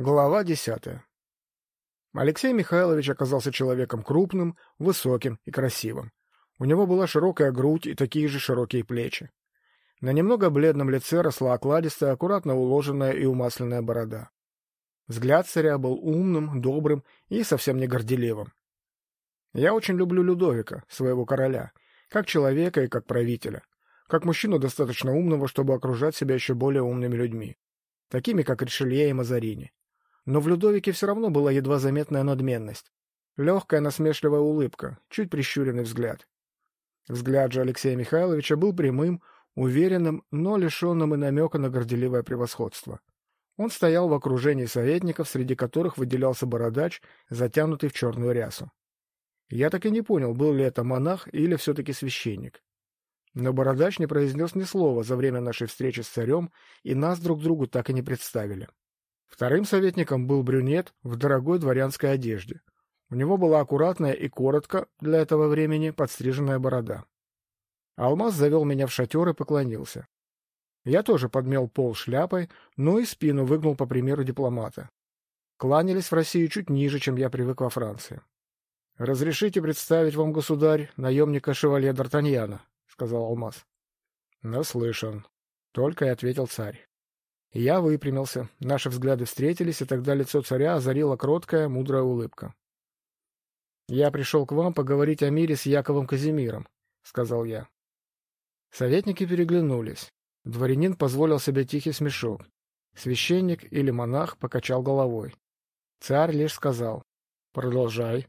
Глава десятая. Алексей Михайлович оказался человеком крупным, высоким и красивым. У него была широкая грудь и такие же широкие плечи. На немного бледном лице росла окладистая, аккуратно уложенная и умасленная борода. Взгляд царя был умным, добрым и совсем не горделивым. Я очень люблю Людовика, своего короля, как человека и как правителя, как мужчину достаточно умного, чтобы окружать себя еще более умными людьми, такими как Ришелье и Мазарини. Но в Людовике все равно была едва заметная надменность. Легкая насмешливая улыбка, чуть прищуренный взгляд. Взгляд же Алексея Михайловича был прямым, уверенным, но лишенным и намека на горделивое превосходство. Он стоял в окружении советников, среди которых выделялся бородач, затянутый в черную рясу. Я так и не понял, был ли это монах или все-таки священник. Но бородач не произнес ни слова за время нашей встречи с царем, и нас друг другу так и не представили. Вторым советником был брюнет в дорогой дворянской одежде. У него была аккуратная и коротко, для этого времени, подстриженная борода. Алмаз завел меня в шатер и поклонился. Я тоже подмел пол шляпой, но и спину выгнул по примеру дипломата. Кланялись в России чуть ниже, чем я привык во Франции. — Разрешите представить вам, государь, наемника шевалье Д'Артаньяна, — сказал Алмаз. — Наслышан. Только и ответил царь. Я выпрямился, наши взгляды встретились, и тогда лицо царя озарила кроткая, мудрая улыбка. «Я пришел к вам поговорить о мире с Яковом Казимиром», — сказал я. Советники переглянулись. Дворянин позволил себе тихий смешок. Священник или монах покачал головой. Царь лишь сказал «Продолжай».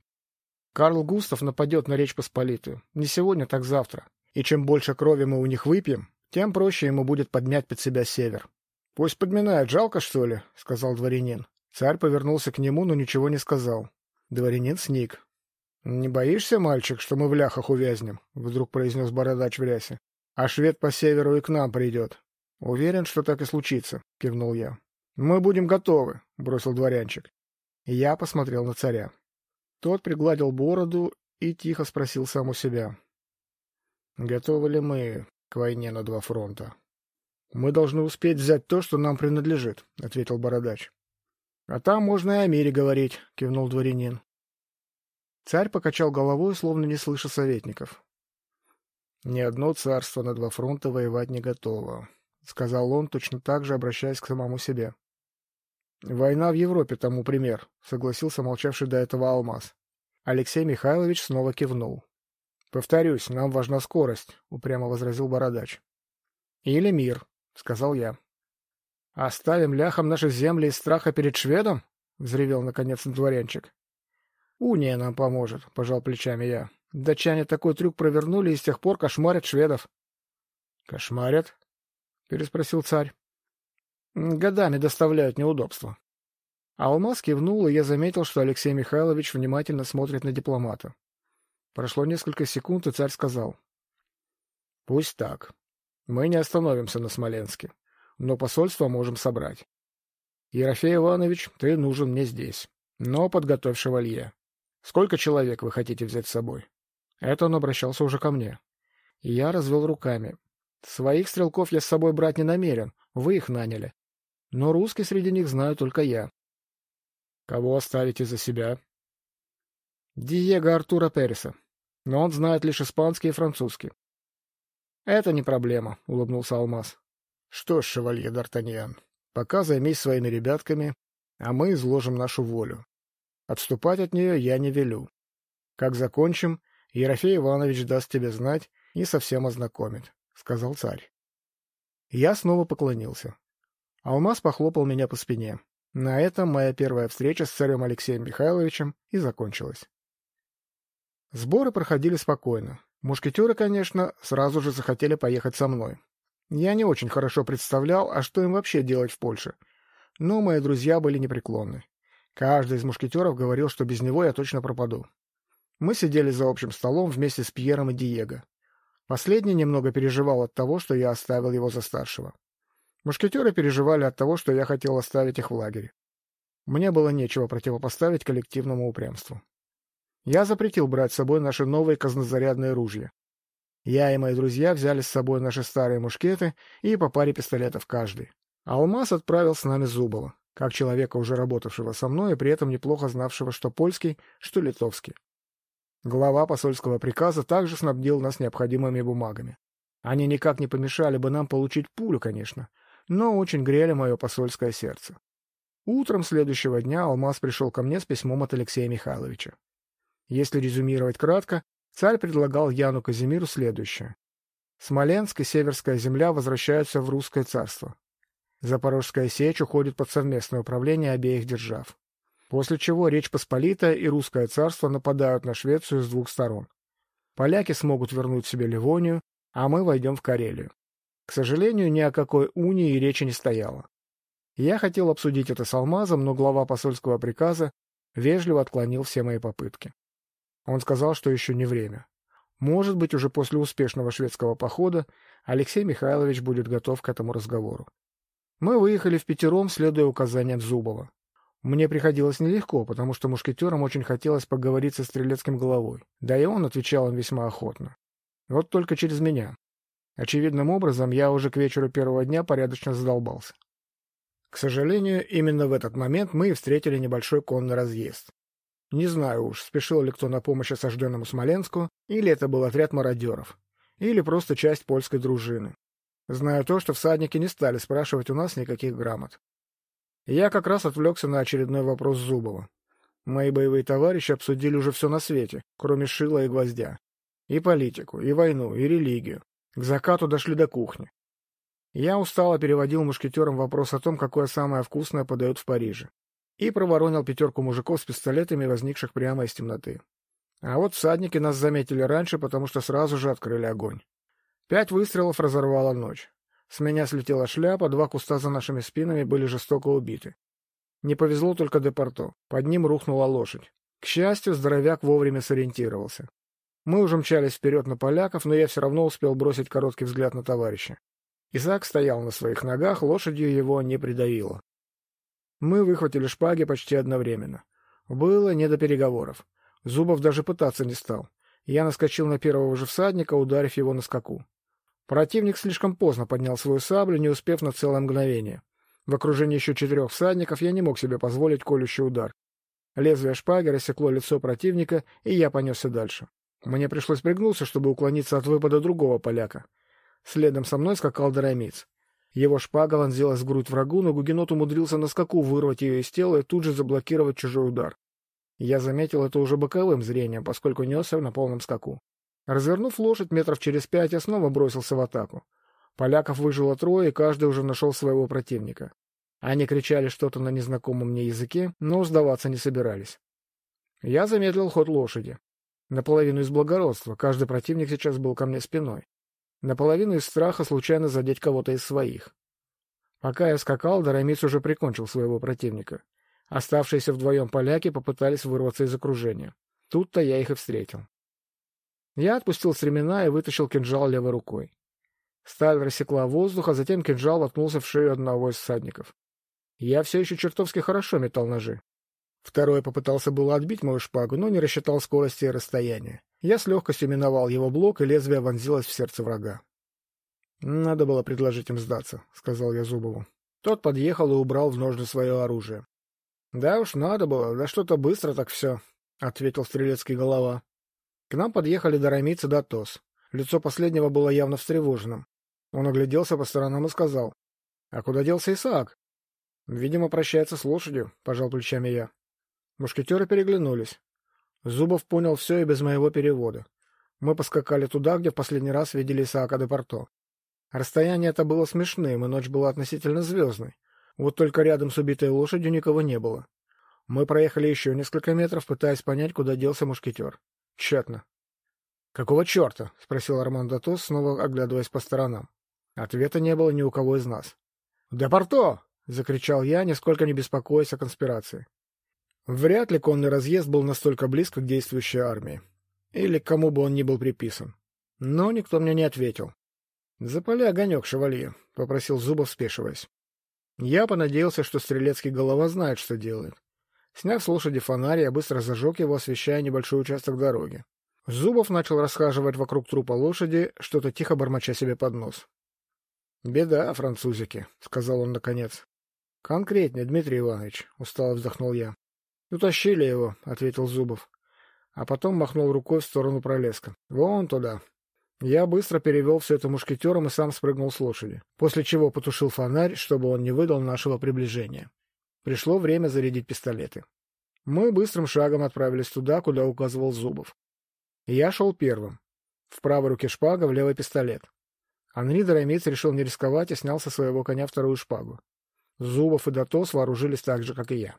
Карл Густав нападет на Речь Посполитую. Не сегодня, так завтра. И чем больше крови мы у них выпьем, тем проще ему будет подмять под себя север. — Пусть подминает, жалко, что ли? — сказал дворянин. Царь повернулся к нему, но ничего не сказал. Дворянин сник. — Не боишься, мальчик, что мы в ляхах увязнем? — вдруг произнес бородач в рясе. — А швед по северу и к нам придет. — Уверен, что так и случится, — кивнул я. — Мы будем готовы, — бросил дворянчик. Я посмотрел на царя. Тот пригладил бороду и тихо спросил сам у себя. — Готовы ли мы к войне на два фронта? — Мы должны успеть взять то, что нам принадлежит, — ответил бородач. — А там можно и о мире говорить, — кивнул дворянин. Царь покачал головой, словно не слыша советников. — Ни одно царство на два фронта воевать не готово, — сказал он, точно так же обращаясь к самому себе. — Война в Европе тому пример, — согласился молчавший до этого Алмаз. Алексей Михайлович снова кивнул. — Повторюсь, нам важна скорость, — упрямо возразил бородач. — Или мир, — сказал я. — Оставим ляхам наши земли из страха перед шведом? — взревел, наконец, дворянчик. — Уния нам поможет, — пожал плечами я. Датчане такой трюк провернули и с тех пор кошмарят шведов. — Кошмарят? — переспросил царь. — Годами доставляют неудобства. Алмаз кивнул, и я заметил, что Алексей Михайлович внимательно смотрит на дипломата. Прошло несколько секунд, и царь сказал. — Пусть так. Мы не остановимся на Смоленске, но посольство можем собрать. Ерофей Иванович, ты нужен мне здесь, но подготовь шевалье. Сколько человек вы хотите взять с собой? Это он обращался уже ко мне. Я развел руками. Своих стрелков я с собой брать не намерен, вы их наняли. Но русский среди них знаю только я. Кого оставите за себя? Диего Артура Переса. Но он знает лишь испанский и французский. — Это не проблема, — улыбнулся Алмаз. — Что ж, шевалье Д'Артаньян, пока займись своими ребятками, а мы изложим нашу волю. Отступать от нее я не велю. Как закончим, Ерофей Иванович даст тебе знать и совсем ознакомит, — сказал царь. Я снова поклонился. Алмаз похлопал меня по спине. На этом моя первая встреча с царем Алексеем Михайловичем и закончилась. Сборы проходили спокойно. Мушкетеры, конечно, сразу же захотели поехать со мной. Я не очень хорошо представлял, а что им вообще делать в Польше. Но мои друзья были непреклонны. Каждый из мушкетеров говорил, что без него я точно пропаду. Мы сидели за общим столом вместе с Пьером и Диего. Последний немного переживал от того, что я оставил его за старшего. Мушкетеры переживали от того, что я хотел оставить их в лагере. Мне было нечего противопоставить коллективному упрямству. Я запретил брать с собой наши новые казнозарядные ружья. Я и мои друзья взяли с собой наши старые мушкеты и по паре пистолетов каждый. Алмаз отправил с нами Зубова. как человека, уже работавшего со мной, и при этом неплохо знавшего что польский, что литовский. Глава посольского приказа также снабдил нас необходимыми бумагами. Они никак не помешали бы нам получить пулю, конечно, но очень грели мое посольское сердце. Утром следующего дня Алмаз пришел ко мне с письмом от Алексея Михайловича. Если резюмировать кратко, царь предлагал Яну Казимиру следующее. Смоленск и Северская земля возвращаются в русское царство. Запорожская сечь уходит под совместное управление обеих держав. После чего Речь Посполитая и Русское царство нападают на Швецию с двух сторон. Поляки смогут вернуть себе Ливонию, а мы войдем в Карелию. К сожалению, ни о какой унии речи не стояло. Я хотел обсудить это с Алмазом, но глава посольского приказа вежливо отклонил все мои попытки. Он сказал, что еще не время. Может быть, уже после успешного шведского похода Алексей Михайлович будет готов к этому разговору. Мы выехали в пятером, следуя указаниям Зубова. Мне приходилось нелегко, потому что мушкетерам очень хотелось поговорить со стрелецким головой, да и он отвечал им весьма охотно. Вот только через меня. Очевидным образом, я уже к вечеру первого дня порядочно задолбался. К сожалению, именно в этот момент мы и встретили небольшой конный разъезд. Не знаю уж, спешил ли кто на помощь осажденному Смоленску, или это был отряд мародеров, или просто часть польской дружины. Знаю то, что всадники не стали спрашивать у нас никаких грамот. Я как раз отвлекся на очередной вопрос Зубова. Мои боевые товарищи обсудили уже все на свете, кроме шила и гвоздя. И политику, и войну, и религию. К закату дошли до кухни. Я устало переводил мушкетерам вопрос о том, какое самое вкусное подают в Париже. И проворонил пятерку мужиков с пистолетами, возникших прямо из темноты. А вот всадники нас заметили раньше, потому что сразу же открыли огонь. Пять выстрелов разорвала ночь. С меня слетела шляпа, два куста за нашими спинами были жестоко убиты. Не повезло только Депорто. Под ним рухнула лошадь. К счастью, здоровяк вовремя сориентировался. Мы уже мчались вперед на поляков, но я все равно успел бросить короткий взгляд на товарища. Исаак стоял на своих ногах, лошадью его не придавило. Мы выхватили шпаги почти одновременно. Было не до переговоров. Зубов даже пытаться не стал. Я наскочил на первого же всадника, ударив его на скаку. Противник слишком поздно поднял свою саблю, не успев на целое мгновение. В окружении еще четырех всадников я не мог себе позволить колющий удар. Лезвие шпаги рассекло лицо противника, и я понесся дальше. Мне пришлось пригнуться, чтобы уклониться от выпада другого поляка. Следом со мной скакал Доромиц. Его шпага вонзилась в грудь врагу, но Гугенот умудрился на скаку вырвать ее из тела и тут же заблокировать чужой удар. Я заметил это уже боковым зрением, поскольку несся на полном скаку. Развернув лошадь метров через пять, я снова бросился в атаку. Поляков выжило трое, и каждый уже нашел своего противника. Они кричали что-то на незнакомом мне языке, но сдаваться не собирались. Я замедлил ход лошади. Наполовину из благородства, каждый противник сейчас был ко мне спиной. Наполовину из страха случайно задеть кого-то из своих. Пока я скакал, Доромиц уже прикончил своего противника. Оставшиеся вдвоем поляки попытались вырваться из окружения. Тут-то я их и встретил. Я отпустил стремена и вытащил кинжал левой рукой. Сталь рассекла воздух, а затем кинжал воткнулся в шею одного из всадников. Я все еще чертовски хорошо метал ножи. Второй попытался было отбить мою шпагу, но не рассчитал скорости и расстояния. Я с легкостью миновал его блок, и лезвие вонзилось в сердце врага. «Надо было предложить им сдаться», — сказал я Зубову. Тот подъехал и убрал в ножны свое оружие. «Да уж, надо было, да что-то быстро так все», — ответил стрелецкий голова. К нам подъехали Доромиц и Датос. Лицо последнего было явно встревоженным. Он огляделся по сторонам и сказал. — А куда делся Исаак? — Видимо, прощается с лошадью, — пожал плечами я. Мушкетеры переглянулись. Зубов понял все и без моего перевода. Мы поскакали туда, где в последний раз видели Исаака де Порто. Расстояние это было смешным, и ночь была относительно звездной. Вот только рядом с убитой лошадью никого не было. Мы проехали еще несколько метров, пытаясь понять, куда делся мушкетер. Тщетно. «Какого черта?» — спросил Арман Датос, снова оглядываясь по сторонам. Ответа не было ни у кого из нас. «Депорто!» — закричал я, нисколько не беспокоясь о конспирации. Вряд ли конный разъезд был настолько близко к действующей армии. Или к кому бы он ни был приписан. Но никто мне не ответил. «Запали огонек, шевалье», — попросил Зубов, спешиваясь. Я понадеялся, что стрелецкий голова знает, что делает. Сняв с лошади фонарь, я быстро зажег его, освещая небольшой участок дороги. Зубов начал расхаживать вокруг трупа лошади, что-то тихо бормоча себе под нос. — Беда, французики, — сказал он наконец. — Конкретнее, Дмитрий Иванович, устало вздохнул я. Утащили его, ответил Зубов. А потом махнул рукой в сторону пролеска. Вон туда. Я быстро перевел все это мушкетером и сам спрыгнул с лошади, после чего потушил фонарь, чтобы он не выдал нашего приближения. Пришло время зарядить пистолеты. Мы быстрым шагом отправились туда, куда указывал Зубов. Я шел первым. В правой руке шпага, в левой пистолет. Анри Доромец решил не рисковать и снял со своего коня вторую шпагу. Зубов и Дотос вооружились так же, как и я.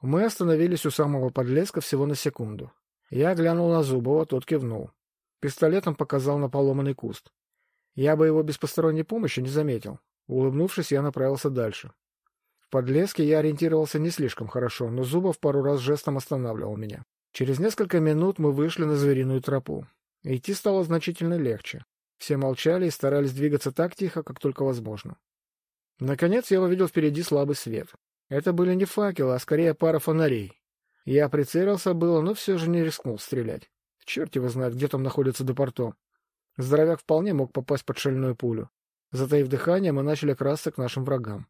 Мы остановились у самого подлеска всего на секунду. Я глянул на Зубова, тот кивнул. Пистолетом показал на поломанный куст. Я бы его без посторонней помощи не заметил. Улыбнувшись, я направился дальше. В подлеске я ориентировался не слишком хорошо, но Зубов пару раз жестом останавливал меня. Через несколько минут мы вышли на звериную тропу. Идти стало значительно легче. Все молчали и старались двигаться так тихо, как только возможно. Наконец я увидел впереди слабый свет. Это были не факелы, а скорее пара фонарей. Я прицелился было, но все же не рискнул стрелять. Черт его знает, где там находится Депорто. Здоровяк вполне мог попасть под шальную пулю. Затаив дыхание, мы начали красться к нашим врагам.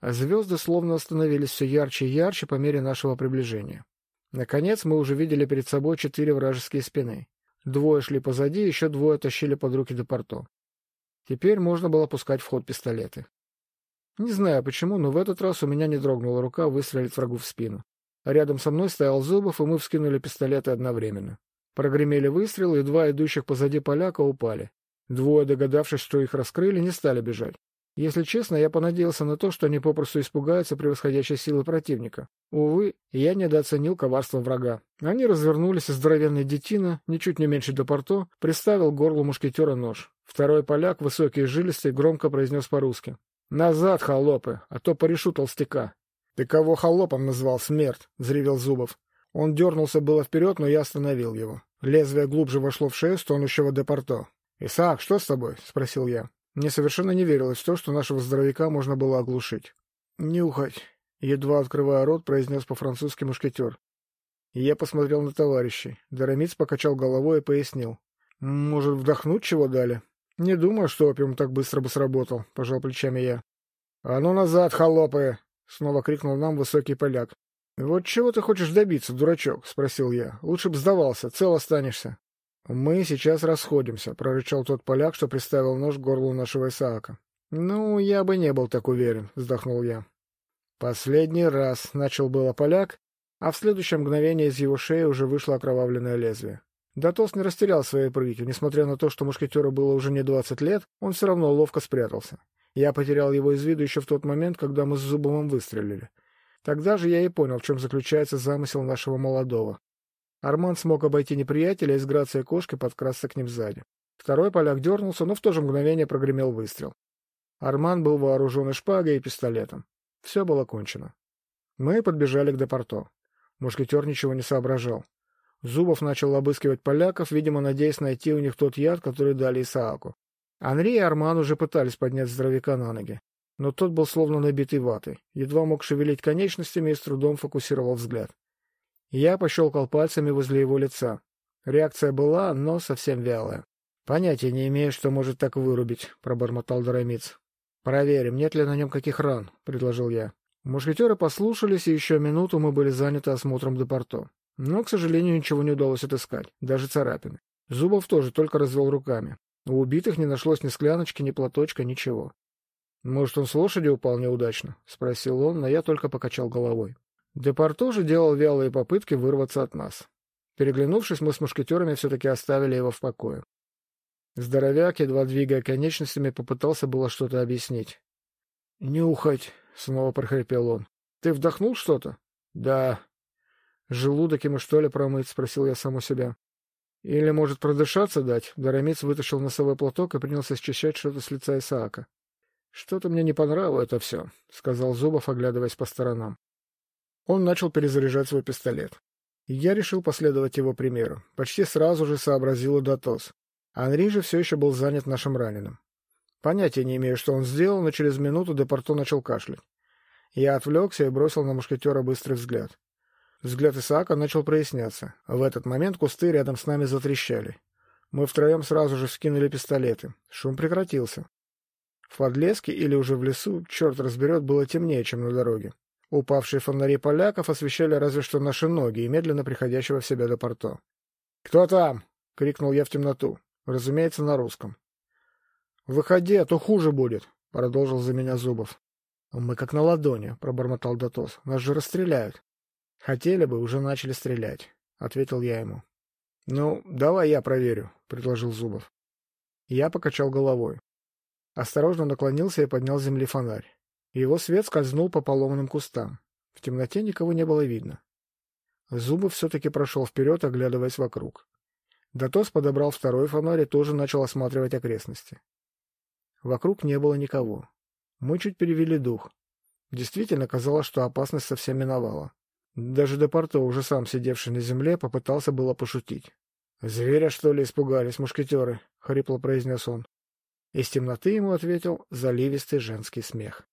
А звезды словно становились все ярче и ярче по мере нашего приближения. Наконец мы уже видели перед собой четыре вражеские спины. Двое шли позади, еще двое тащили под руки Депорто. Теперь можно было пускать в ход пистолеты. Не знаю почему, но в этот раз у меня не дрогнула рука выстрелить врагу в спину. Рядом со мной стоял Зубов, и мы вскинули пистолеты одновременно. Прогремели выстрелы, и два идущих позади поляка упали. Двое, догадавшись, что их раскрыли, не стали бежать. Если честно, я понадеялся на то, что они попросту испугаются превосходящей силы противника. Увы, я недооценил коварство врага. Они развернулись, и здоровенный детина, ничуть не меньше до порто, приставил горлу мушкетера нож. Второй поляк, высокий и жилистый, громко произнес по-русски. «Назад, холопы, а то порешу толстяка». «Ты кого холопом назвал, смерть?» — взревел Зубов. Он дернулся было вперед, но я остановил его. Лезвие глубже вошло в шею стонущего Депорто. «Исаак, что с тобой?» — спросил я. Мне совершенно не верилось в то, что нашего здоровяка можно было оглушить. «Нюхать!» — едва открывая рот, произнес по-французски мушкетер. Я посмотрел на товарищей. Доромиц покачал головой и пояснил. «Может, вдохнуть чего дали?» «Не думаю, что опиум так быстро бы сработал», — пожал плечами я. «А ну назад, холопы!» — снова крикнул нам высокий поляк. «Вот чего ты хочешь добиться, дурачок?» — спросил я. «Лучше б сдавался, цел останешься». «Мы сейчас расходимся», — прорычал тот поляк, что приставил нож к горлу нашего Исаака. «Ну, я бы не был так уверен», — вздохнул я. «Последний раз», — начал было поляк, а в следующее мгновение из его шеи уже вышло окровавленное лезвие. Датос не растерял своей прыти. Несмотря на то, что мушкетеру было уже не двадцать лет, он все равно ловко спрятался. Я потерял его из виду еще в тот момент, когда мы с Зубовым выстрелили. Тогда же я и понял, в чем заключается замысел нашего молодого. Арман смог обойти неприятеля и с грацией кошки подкрасться к ним сзади. Второй поляк дернулся, но в то же мгновение прогремел выстрел. Арман был вооружен и шпагой, и пистолетом. Все было кончено. Мы подбежали к депорто. Мушкетер ничего не соображал. Зубов начал обыскивать поляков, видимо, надеясь найти у них тот яд, который дали Исааку. Анри и Арман уже пытались поднять здоровяка на ноги, но тот был словно набитый ватой, едва мог шевелить конечностями и с трудом фокусировал взгляд. Я пощелкал пальцами возле его лица. Реакция была, но совсем вялая. «Понятия не имею, что может так вырубить», — пробормотал Доромиц. «Проверим, нет ли на нем каких ран», — предложил я. Мушкетеры послушались, и еще минуту мы были заняты осмотром депорто. Но, к сожалению, ничего не удалось отыскать, даже царапины. Зубов тоже только развел руками. У убитых не нашлось ни скляночки, ни платочка, ничего. «Может, он с лошади упал неудачно?» — спросил он, но я только покачал головой. Депар тоже делал вялые попытки вырваться от нас. Переглянувшись, мы с мушкетерами все-таки оставили его в покое. Здоровяк, едва двигая конечностями, попытался было что-то объяснить. «Нюхать!» — снова прохрипел он. «Ты вдохнул что-то?» «Да», «Желудок ему, что ли, промыть?» — спросил я сам у себя. «Или, может, продышаться дать?» Доромец вытащил носовой платок и принялся счищать что-то с лица Исаака. «Что-то мне не понравилось это все», — сказал Зубов, оглядываясь по сторонам. Он начал перезаряжать свой пистолет. Я решил последовать его примеру. Почти сразу же сообразил и Дотос. Анри же все еще был занят нашим раненым. Понятия не имею, что он сделал, но через минуту Депорто начал кашлять. Я отвлекся и бросил на мушкетера быстрый взгляд. Взгляд Исаака начал проясняться. В этот момент кусты рядом с нами затрещали. Мы втроем сразу же скинули пистолеты. Шум прекратился. В подлеске или уже в лесу, черт разберет, было темнее, чем на дороге. Упавшие фонари поляков освещали разве что наши ноги и медленно приходящего в себя до порто. «Кто там?» — крикнул я в темноту. Разумеется, на русском. «Выходи, а то хуже будет», — продолжил за меня Зубов. «Мы как на ладони», — пробормотал Дотос. «Нас же расстреляют». «Хотели бы, уже начали стрелять», — ответил я ему. «Ну, давай я проверю», — предложил Зубов. Я покачал головой. Осторожно наклонился и поднял с земли фонарь. Его свет скользнул по поломанным кустам. В темноте никого не было видно. Зубов все-таки прошел вперед, оглядываясь вокруг. Дотос подобрал второй фонарь и тоже начал осматривать окрестности. Вокруг не было никого. Мы чуть перевели дух. Действительно казалось, что опасность совсем миновала. Даже Депорто, уже сам сидевший на земле, попытался было пошутить. — Зверя, что ли, испугались мушкетеры? — хрипло произнес он. Из темноты ему ответил заливистый женский смех.